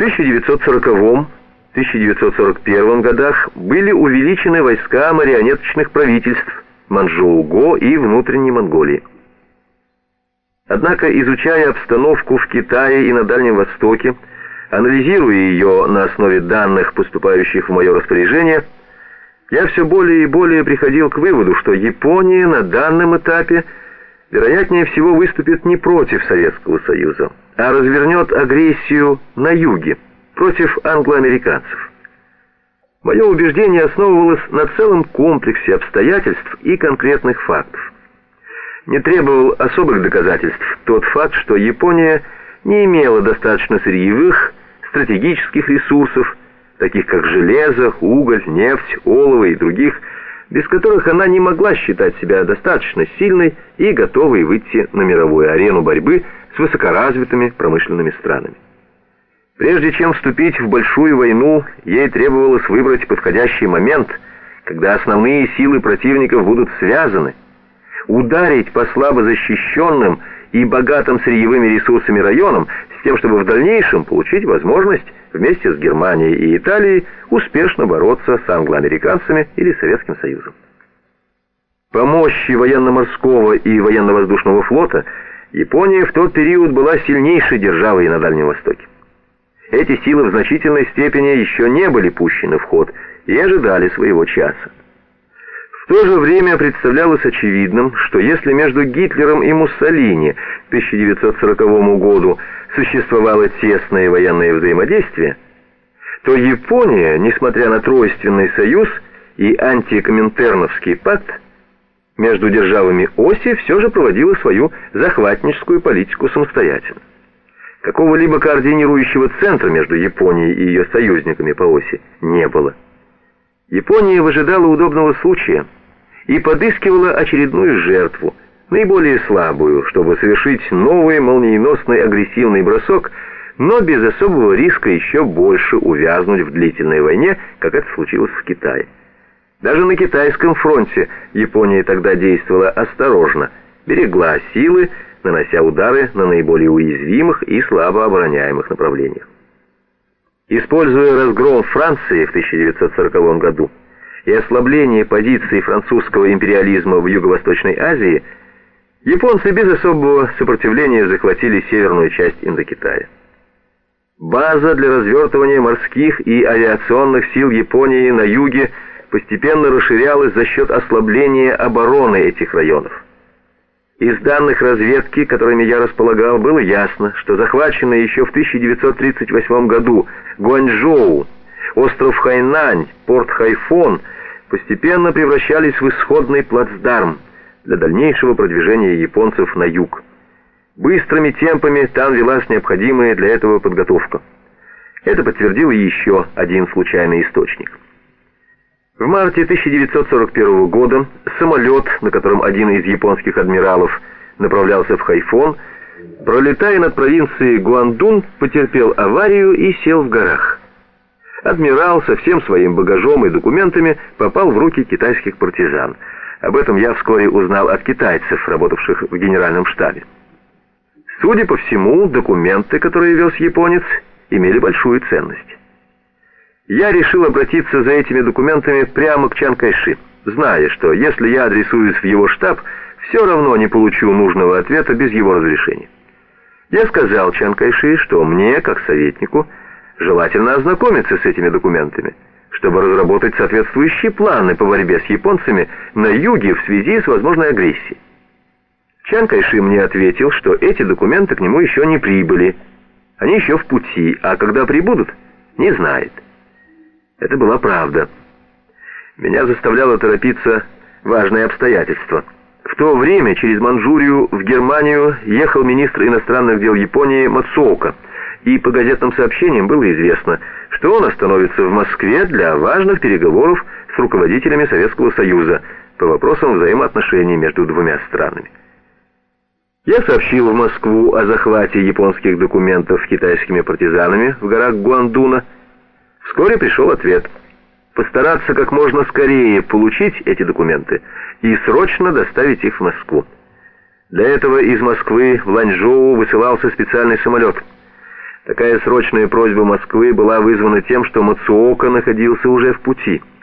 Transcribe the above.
В 1940-1941 годах были увеличены войска марионеточных правительств Манчжоу-Го и внутренней Монголии. Однако, изучая обстановку в Китае и на Дальнем Востоке, анализируя ее на основе данных, поступающих в мое распоряжение, я все более и более приходил к выводу, что Япония на данном этапе вероятнее всего выступит не против Советского Союза, а развернет агрессию на юге, против англоамериканцев. Мое убеждение основывалось на целом комплексе обстоятельств и конкретных фактов. Не требовал особых доказательств тот факт, что Япония не имела достаточно сырьевых, стратегических ресурсов, таких как железо, уголь, нефть, олово и других, без которых она не могла считать себя достаточно сильной и готовой выйти на мировую арену борьбы с высокоразвитыми промышленными странами. Прежде чем вступить в большую войну, ей требовалось выбрать подходящий момент, когда основные силы противников будут связаны, ударить по слабо защищенным и богатым сырьевыми ресурсами районам с тем, чтобы в дальнейшем получить возможность вместе с Германией и Италией успешно бороться с англоамериканцами или Советским Союзом. По мощи военно-морского и военно-воздушного флота Япония в тот период была сильнейшей державой на Дальнем Востоке. Эти силы в значительной степени еще не были пущены в ход и ожидали своего часа. То же время представлялось очевидным, что если между Гитлером и Муссолини к 1940 году существовало тесное военное взаимодействие, то Япония, несмотря на Тройственный союз и антикоминтерновский пакт, между державами оси все же проводила свою захватническую политику самостоятельно. Какого-либо координирующего центра между Японией и ее союзниками по оси не было. Япония выжидала удобного случая – и подыскивала очередную жертву, наиболее слабую, чтобы совершить новый молниеносный агрессивный бросок, но без особого риска еще больше увязнуть в длительной войне, как это случилось в Китае. Даже на китайском фронте Япония тогда действовала осторожно, берегла силы, нанося удары на наиболее уязвимых и слабо обороняемых направлениях. Используя разгром Франции в 1940 году, и ослабление позиции французского империализма в Юго-Восточной Азии, японцы без особого сопротивления захватили северную часть Индокитая. База для развертывания морских и авиационных сил Японии на юге постепенно расширялась за счет ослабления обороны этих районов. Из данных разведки, которыми я располагал, было ясно, что захваченные еще в 1938 году Гуанчжоу, остров Хайнань, порт Хайфон постепенно превращались в исходный плацдарм для дальнейшего продвижения японцев на юг. Быстрыми темпами там велась необходимая для этого подготовка. Это подтвердил еще один случайный источник. В марте 1941 года самолет, на котором один из японских адмиралов направлялся в Хайфон, пролетая над провинцией Гуандун, потерпел аварию и сел в горах адмирал со всем своим багажом и документами попал в руки китайских партизан. Об этом я вскоре узнал от китайцев, работавших в генеральном штабе. Судя по всему, документы, которые вез японец, имели большую ценность. Я решил обратиться за этими документами прямо к Чан Кайши, зная, что если я адресуюсь в его штаб, все равно не получу нужного ответа без его разрешения. Я сказал Чан Кайши, что мне, как советнику, желательно ознакомиться с этими документами, чтобы разработать соответствующие планы по борьбе с японцами на юге в связи с возможной агрессией. Чан Кайши мне ответил, что эти документы к нему еще не прибыли. Они еще в пути, а когда прибудут, не знает. Это была правда. Меня заставляло торопиться важное обстоятельство. В то время через Манчжурию в Германию ехал министр иностранных дел Японии Мацуока – и по газетным сообщениям было известно, что он остановится в Москве для важных переговоров с руководителями Советского Союза по вопросам взаимоотношений между двумя странами. Я сообщил в Москву о захвате японских документов китайскими партизанами в горах Гуандуна. Вскоре пришел ответ. Постараться как можно скорее получить эти документы и срочно доставить их в Москву. Для этого из Москвы в Ланчжоу высылался специальный самолет – Такая срочная просьба Москвы была вызвана тем, что Мацуока находился уже в пути –